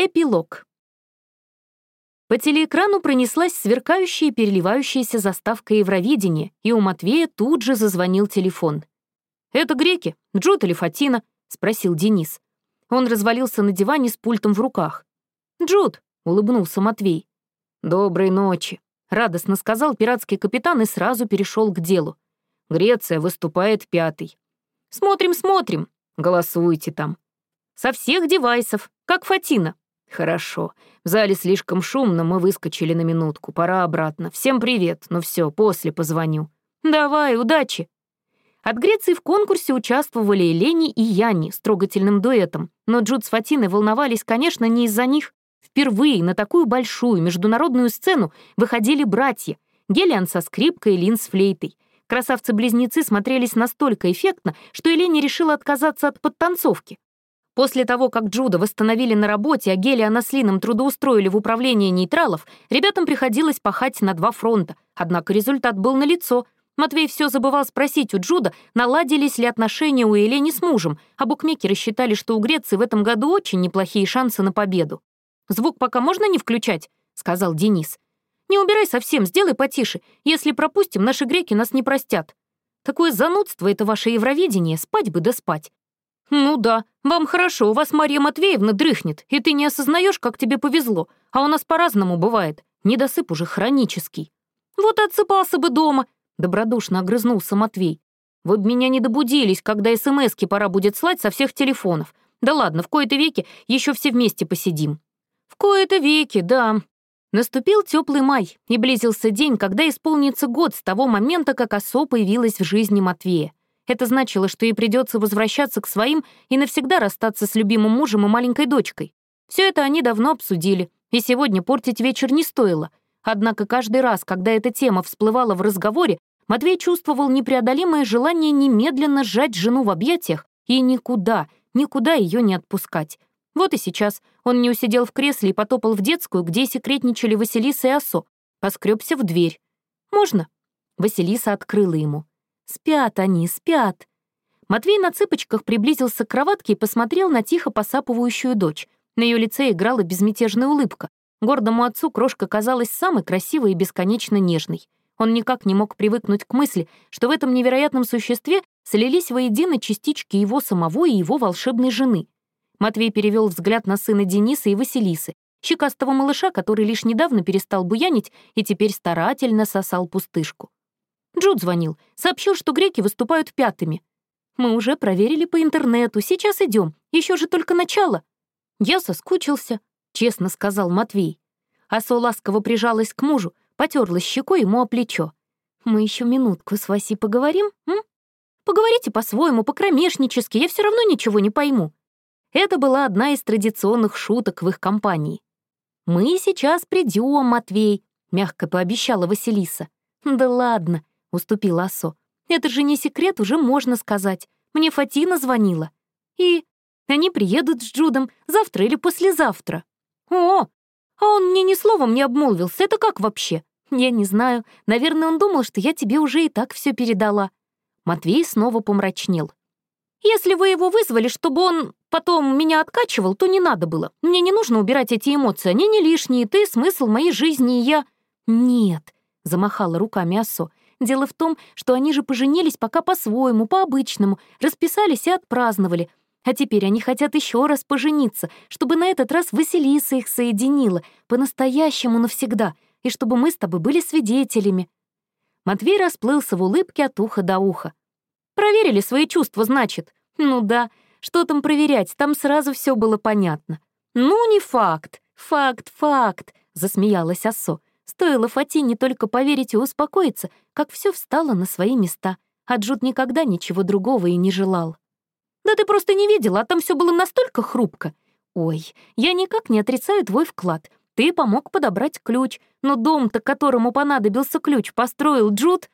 Эпилог. По телеэкрану пронеслась сверкающая переливающаяся заставка Евровидения, и у Матвея тут же зазвонил телефон. «Это греки? Джут или Фатина?» — спросил Денис. Он развалился на диване с пультом в руках. «Джуд», — улыбнулся Матвей. «Доброй ночи», — радостно сказал пиратский капитан и сразу перешел к делу. «Греция выступает пятый». «Смотрим, смотрим. Голосуйте там». «Со всех девайсов, как Фатина», «Хорошо. В зале слишком шумно, мы выскочили на минутку. Пора обратно. Всем привет. Ну все, после позвоню». «Давай, удачи». От Греции в конкурсе участвовали и Лени, и Яни с трогательным дуэтом, но Джуд с Фатиной волновались, конечно, не из-за них. Впервые на такую большую международную сцену выходили братья — Гелиан со скрипкой и Лин с флейтой. Красавцы-близнецы смотрелись настолько эффектно, что Элени решила отказаться от подтанцовки. После того, как Джуда восстановили на работе, а Гелиана с Лином трудоустроили в управление нейтралов, ребятам приходилось пахать на два фронта. Однако результат был налицо. Матвей все забывал спросить у Джуда, наладились ли отношения у Елени с мужем, а букмекеры считали, что у Греции в этом году очень неплохие шансы на победу. «Звук пока можно не включать?» — сказал Денис. «Не убирай совсем, сделай потише. Если пропустим, наши греки нас не простят. Такое занудство — это ваше Евровидение, спать бы да спать. «Ну да, вам хорошо, у вас Марья Матвеевна дрыхнет, и ты не осознаешь, как тебе повезло, а у нас по-разному бывает, недосып уже хронический». «Вот отсыпался бы дома», — добродушно огрызнулся Матвей. «Вы б меня не добудились, когда СМСки пора будет слать со всех телефонов. Да ладно, в кои-то веки еще все вместе посидим». «В кои-то веки, да». Наступил теплый май, и близился день, когда исполнится год с того момента, как осо появилась в жизни Матвея. Это значило, что ей придется возвращаться к своим и навсегда расстаться с любимым мужем и маленькой дочкой. Все это они давно обсудили, и сегодня портить вечер не стоило. Однако каждый раз, когда эта тема всплывала в разговоре, Матвей чувствовал непреодолимое желание немедленно сжать жену в объятиях и никуда, никуда ее не отпускать. Вот и сейчас он не усидел в кресле и потопал в детскую, где секретничали Василиса и Осо. Поскребся в дверь. «Можно?» Василиса открыла ему. Спят они, спят. Матвей на цыпочках приблизился к кроватке и посмотрел на тихо посапывающую дочь. На ее лице играла безмятежная улыбка. Гордому отцу крошка казалась самой красивой и бесконечно нежной. Он никак не мог привыкнуть к мысли, что в этом невероятном существе слились воедино частички его самого и его волшебной жены. Матвей перевел взгляд на сына Дениса и Василисы, щекастого малыша, который лишь недавно перестал буянить и теперь старательно сосал пустышку. Джуд звонил, сообщил, что греки выступают пятыми. Мы уже проверили по интернету, сейчас идем, еще же только начало. Я соскучился, честно сказал Матвей. Асо ласково прижалась к мужу, потерлась щекой ему о плечо. Мы еще минутку с Васей поговорим, м? Поговорите по-своему, по-кромешнически, я все равно ничего не пойму. Это была одна из традиционных шуток в их компании. «Мы сейчас придем, Матвей», — мягко пообещала Василиса. «Да ладно, — уступила Асо. «Это же не секрет, уже можно сказать. Мне Фатина звонила. И они приедут с Джудом завтра или послезавтра». «О, а он мне ни словом не обмолвился. Это как вообще?» «Я не знаю. Наверное, он думал, что я тебе уже и так все передала». Матвей снова помрачнел. «Если вы его вызвали, чтобы он потом меня откачивал, то не надо было. Мне не нужно убирать эти эмоции, они не лишние, ты — смысл моей жизни, и я...» «Нет», — замахала руками Асо, Дело в том, что они же поженились пока по-своему, по-обычному, расписались и отпраздновали. А теперь они хотят еще раз пожениться, чтобы на этот раз Василиса их соединила, по-настоящему навсегда, и чтобы мы с тобой были свидетелями». Матвей расплылся в улыбке от уха до уха. «Проверили свои чувства, значит? Ну да, что там проверять, там сразу все было понятно». «Ну, не факт, факт, факт», — засмеялась Ассо. Стоило Фатине только поверить и успокоиться, как все встало на свои места, а Джуд никогда ничего другого и не желал. «Да ты просто не видела, а там все было настолько хрупко. Ой, я никак не отрицаю твой вклад. Ты помог подобрать ключ, но дом-то, которому понадобился ключ, построил Джуд...»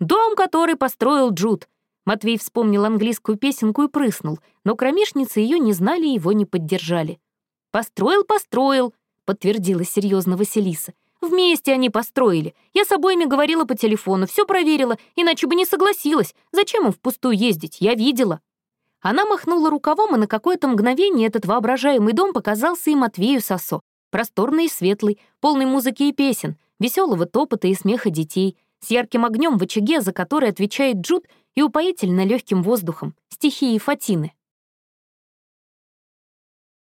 «Дом, который построил Джуд», Матвей вспомнил английскую песенку и прыснул, но кромешницы ее не знали и его не поддержали. «Построил, построил», — подтвердила серьезно Василиса. Вместе они построили. Я с обоими говорила по телефону, все проверила, иначе бы не согласилась. Зачем им впустую ездить? Я видела». Она махнула рукавом, и на какое-то мгновение этот воображаемый дом показался и Матвею Сосо. Просторный и светлый, полный музыки и песен, веселого топота и смеха детей, с ярким огнем в очаге, за который отвечает Джуд, и упоительно легким воздухом, стихии Фатины.